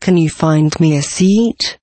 Can you find me a seat?